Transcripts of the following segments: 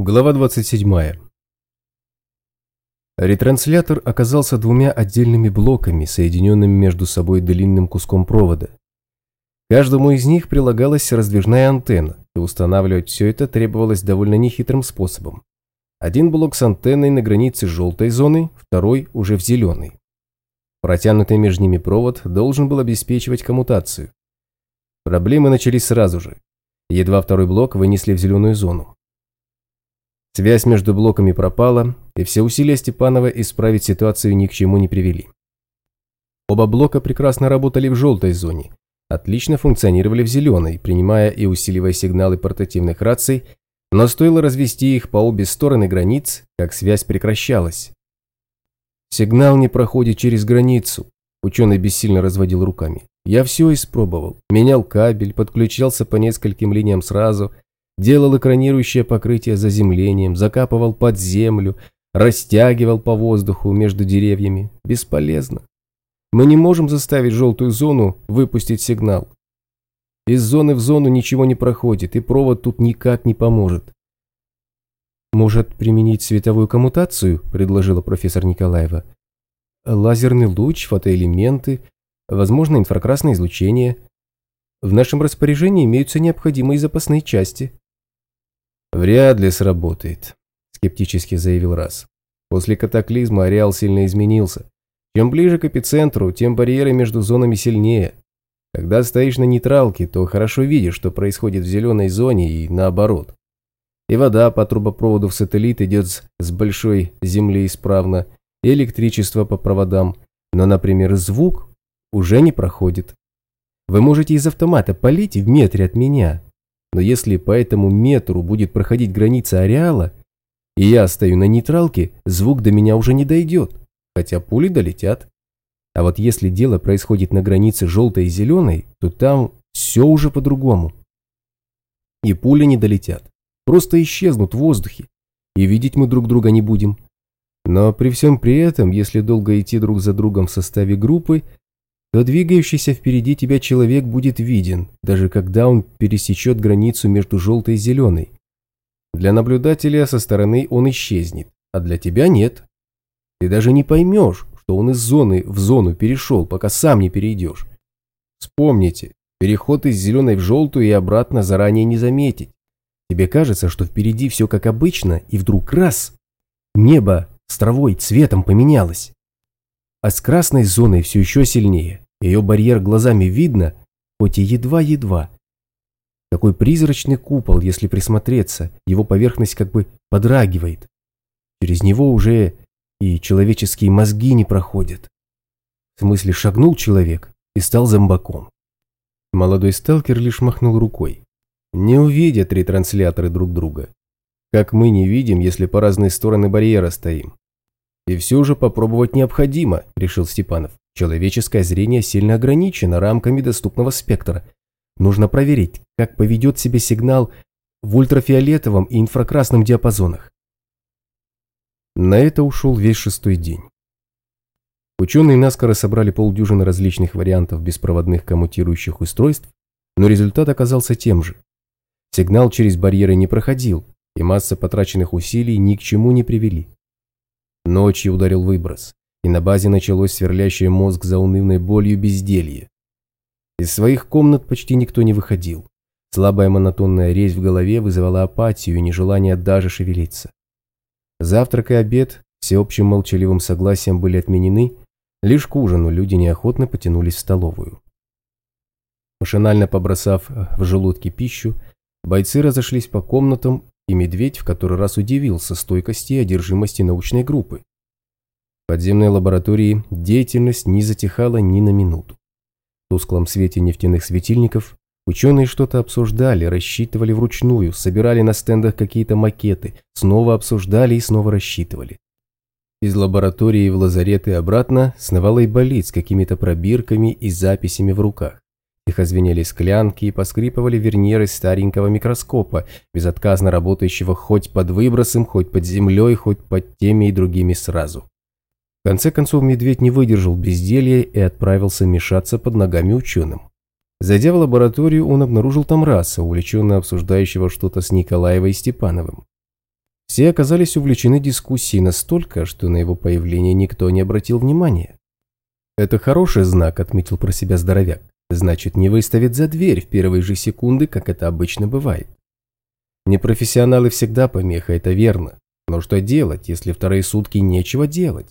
Глава 27. Ретранслятор оказался двумя отдельными блоками, соединенными между собой длинным куском провода. Каждому из них прилагалась раздвижная антенна, и устанавливать все это требовалось довольно нехитрым способом. Один блок с антенной на границе желтой зоны, второй уже в зеленой. Протянутый между ними провод должен был обеспечивать коммутацию. Проблемы начались сразу же. Едва второй блок вынесли в зеленую зону. Связь между блоками пропала, и все усилия Степанова исправить ситуацию ни к чему не привели. Оба блока прекрасно работали в желтой зоне, отлично функционировали в зеленой, принимая и усиливая сигналы портативных раций, но стоило развести их по обе стороны границ, как связь прекращалась. Сигнал не проходит через границу, ученый бессильно разводил руками. Я все испробовал, менял кабель, подключался по нескольким линиям сразу – делал экранирующее покрытие заземлением, закапывал под землю, растягивал по воздуху между деревьями. Бесполезно. Мы не можем заставить желтую зону выпустить сигнал. Из зоны в зону ничего не проходит, и провод тут никак не поможет. «Может, применить световую коммутацию?» – предложила профессор Николаева. «Лазерный луч, фотоэлементы, возможно, инфракрасное излучение. В нашем распоряжении имеются необходимые запасные части». «Вряд ли сработает», – скептически заявил Раз. После катаклизма ареал сильно изменился. Чем ближе к эпицентру, тем барьеры между зонами сильнее. Когда стоишь на нейтралке, то хорошо видишь, что происходит в зеленой зоне и наоборот. И вода по трубопроводу в сателлит идет с большой земли исправно, и электричество по проводам, но, например, звук уже не проходит. Вы можете из автомата полить в метре от меня, но если по этому метру будет проходить граница ареала, и я стою на нейтралке, звук до меня уже не дойдет, хотя пули долетят. А вот если дело происходит на границе желтой и зеленой, то там все уже по-другому. И пули не долетят, просто исчезнут в воздухе, и видеть мы друг друга не будем. Но при всем при этом, если долго идти друг за другом в составе группы, то двигающийся впереди тебя человек будет виден, даже когда он пересечет границу между желтой и зеленой. Для наблюдателя со стороны он исчезнет, а для тебя нет. Ты даже не поймешь, что он из зоны в зону перешел, пока сам не перейдешь. Вспомните, переход из зеленой в желтую и обратно заранее не заметить. Тебе кажется, что впереди все как обычно, и вдруг раз, небо с травой цветом поменялось а с красной зоной все еще сильнее. Ее барьер глазами видно, хоть и едва-едва. Такой призрачный купол, если присмотреться, его поверхность как бы подрагивает. Через него уже и человеческие мозги не проходят. В смысле, шагнул человек и стал зомбаком. Молодой сталкер лишь махнул рукой. Не увидят ретрансляторы друг друга. Как мы не видим, если по разные стороны барьера стоим. И все же попробовать необходимо, решил Степанов. Человеческое зрение сильно ограничено рамками доступного спектра. Нужно проверить, как поведет себя сигнал в ультрафиолетовом и инфракрасном диапазонах. На это ушел весь шестой день. Ученые наскоро собрали полдюжины различных вариантов беспроводных коммутирующих устройств, но результат оказался тем же. Сигнал через барьеры не проходил, и масса потраченных усилий ни к чему не привели. Ночью ударил выброс, и на базе началось сверлящее мозг заунывной болью безделье. Из своих комнат почти никто не выходил. Слабая монотонная резь в голове вызывала апатию и нежелание даже шевелиться. Завтрак и обед всеобщим молчаливым согласием были отменены, лишь к ужину люди неохотно потянулись в столовую. Машинально побросав в желудки пищу, бойцы разошлись по комнатам и Медведь в который раз удивился стойкости и одержимости научной группы. В подземной лаборатории деятельность не затихала ни на минуту. В тусклом свете нефтяных светильников ученые что-то обсуждали, рассчитывали вручную, собирали на стендах какие-то макеты, снова обсуждали и снова рассчитывали. Из лаборатории в лазарет и обратно сновала и болит с какими-то пробирками и записями в руках. Тихо звенели склянки и поскрипывали верниры старенького микроскопа, безотказно работающего хоть под выбросом, хоть под землей, хоть под теми и другими сразу. В конце концов медведь не выдержал безделья и отправился мешаться под ногами ученым. Зайдя в лабораторию, он обнаружил там раса, увлеченно обсуждающего что-то с Николаевой и Степановым. Все оказались увлечены дискуссией настолько, что на его появление никто не обратил внимания. «Это хороший знак», — отметил про себя здоровяк. «Значит, не выставит за дверь в первые же секунды, как это обычно бывает». Непрофессионалы всегда помеха, это верно. Но что делать, если вторые сутки нечего делать?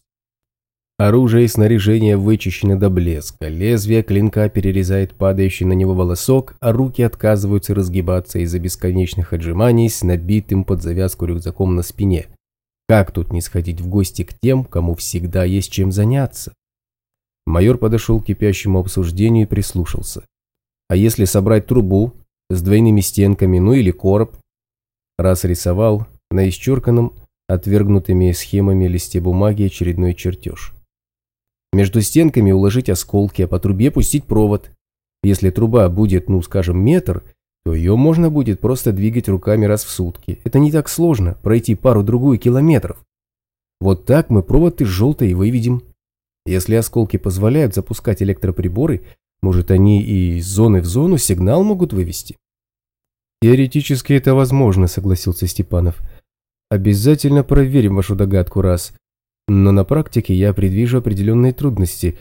Оружие и снаряжение вычищены до блеска, лезвие клинка перерезает падающий на него волосок, а руки отказываются разгибаться из-за бесконечных отжиманий с набитым под завязку рюкзаком на спине. Как тут не сходить в гости к тем, кому всегда есть чем заняться? Майор подошел к кипящему обсуждению и прислушался. А если собрать трубу с двойными стенками, ну или короб? Раз рисовал на исчерканном, отвергнутыми схемами листе бумаги очередной чертеж. Между стенками уложить осколки, а по трубе пустить провод. Если труба будет, ну, скажем, метр, то ее можно будет просто двигать руками раз в сутки. Это не так сложно, пройти пару-другую километров. Вот так мы провод из желтой выведем. Если осколки позволяют запускать электроприборы, может они и из зоны в зону сигнал могут вывести? Теоретически это возможно, согласился Степанов. Обязательно проверим вашу догадку раз. Но на практике я предвижу определенные трудности.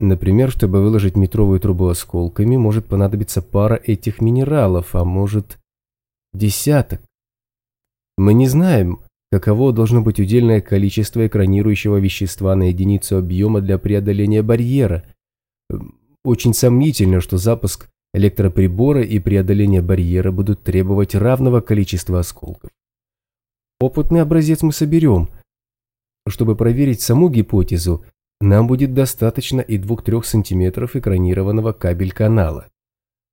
Например, чтобы выложить метровую трубу осколками, может понадобиться пара этих минералов, а может десяток. Мы не знаем, каково должно быть удельное количество экранирующего вещества на единицу объема для преодоления барьера. Очень сомнительно, что запуск электроприбора и преодоление барьера будут требовать равного количества осколков. Опытный образец мы соберем – чтобы проверить саму гипотезу, нам будет достаточно и 2-3 сантиметров экранированного кабель-канала.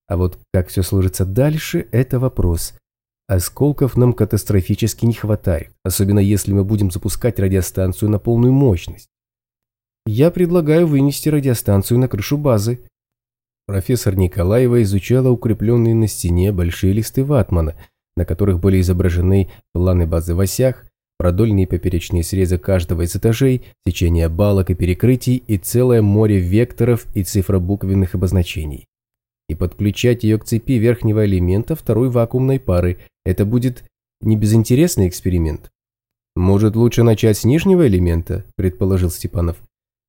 А вот как все сложится дальше – это вопрос. Осколков нам катастрофически не хватает, особенно если мы будем запускать радиостанцию на полную мощность. Я предлагаю вынести радиостанцию на крышу базы. Профессор Николаева изучала укрепленные на стене большие листы ватмана, на которых были изображены планы базы в осях, продольные и поперечные срезы каждого из этажей, течение балок и перекрытий и целое море векторов и цифробуквенных обозначений. И подключать ее к цепи верхнего элемента второй вакуумной пары – это будет не безинтересный эксперимент. «Может, лучше начать с нижнего элемента?» – предположил Степанов.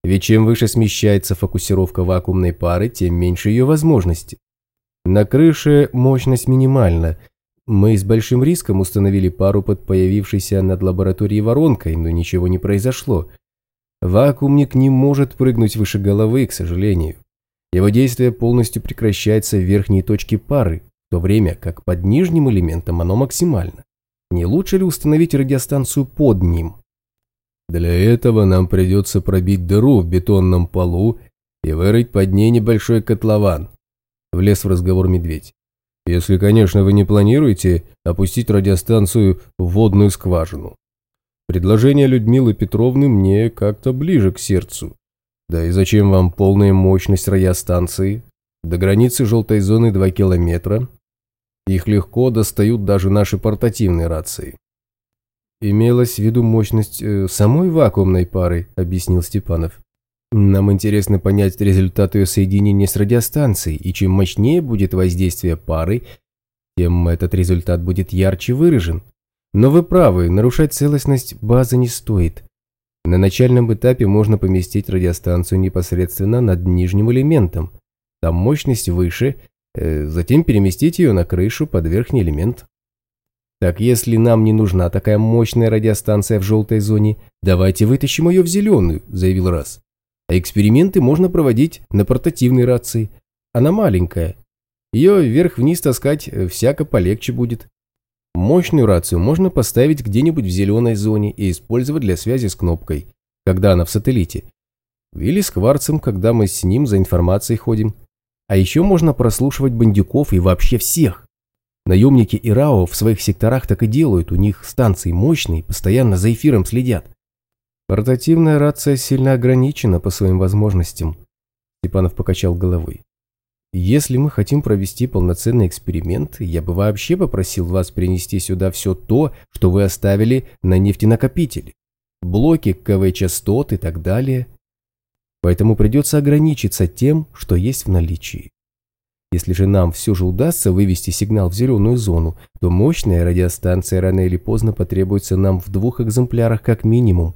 «Ведь чем выше смещается фокусировка вакуумной пары, тем меньше ее возможности. На крыше мощность минимальна, мы с большим риском установили пару под появившейся над лабораторией воронкой, но ничего не произошло. Вакуумник не может прыгнуть выше головы, к сожалению. Его действие полностью прекращается в верхней точке пары, то время как под нижним элементом оно максимально. Не лучше ли установить радиостанцию под ним? Для этого нам придется пробить дыру в бетонном полу и вырыть под ней небольшой котлован. Влез в разговор медведь. Если, конечно, вы не планируете опустить радиостанцию в водную скважину. Предложение Людмилы Петровны мне как-то ближе к сердцу. Да и зачем вам полная мощность радиостанции? До границы желтой зоны 2 километра. Их легко достают даже наши портативные рации. Имелась в виду мощность э, самой вакуумной пары, объяснил Степанов. Нам интересно понять результат ее соединения с радиостанцией, и чем мощнее будет воздействие пары, тем этот результат будет ярче выражен. Но вы правы, нарушать целостность базы не стоит. На начальном этапе можно поместить радиостанцию непосредственно над нижним элементом. Там мощность выше, затем переместить ее на крышу под верхний элемент. Так если нам не нужна такая мощная радиостанция в желтой зоне, давайте вытащим ее в зеленую, заявил Раз. А эксперименты можно проводить на портативной рации. Она маленькая. Ее вверх-вниз таскать э, всяко полегче будет. Мощную рацию можно поставить где-нибудь в зеленой зоне и использовать для связи с кнопкой, когда она в сателлите. Или с кварцем, когда мы с ним за информацией ходим. А еще можно прослушивать бандюков и вообще всех. Наемники и РАО в своих секторах так и делают, у них станции мощные, постоянно за эфиром следят. Портативная рация сильно ограничена по своим возможностям. Степанов покачал головой. Если мы хотим провести полноценный эксперимент, я бы вообще попросил вас принести сюда все то, что вы оставили на нефтенакопителе. Блоки, КВ-частот и так далее. Поэтому придется ограничиться тем, что есть в наличии. Если же нам все же удастся вывести сигнал в зеленую зону, то мощная радиостанция рано или поздно потребуется нам в двух экземплярах как минимум.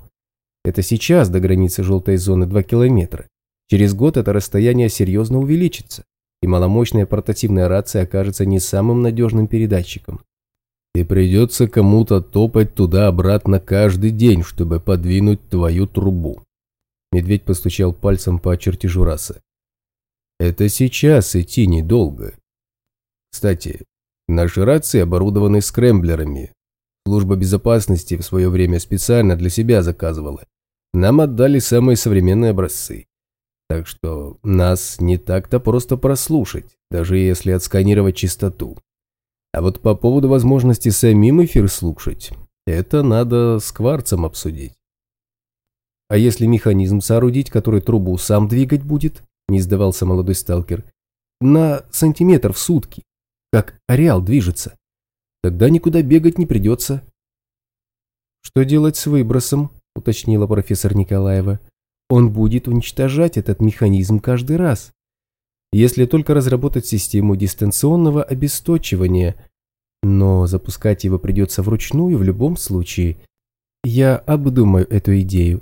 Это сейчас до границы желтой зоны 2 километра. Через год это расстояние серьезно увеличится, и маломощная портативная рация окажется не самым надежным передатчиком. И придется кому-то топать туда-обратно каждый день, чтобы подвинуть твою трубу. Медведь постучал пальцем по чертежу расы. Это сейчас идти недолго. Кстати, наши рации оборудованы скрэмблерами. Служба безопасности в свое время специально для себя заказывала. Нам отдали самые современные образцы. Так что нас не так-то просто прослушать, даже если отсканировать частоту. А вот по поводу возможности самим эфир слушать, это надо с кварцем обсудить. А если механизм соорудить, который трубу сам двигать будет, не сдавался молодой сталкер, на сантиметр в сутки, как ареал движется, тогда никуда бегать не придется. Что делать с выбросом, уточнила профессор Николаева. Он будет уничтожать этот механизм каждый раз. Если только разработать систему дистанционного обесточивания, но запускать его придется вручную в любом случае. Я обдумаю эту идею.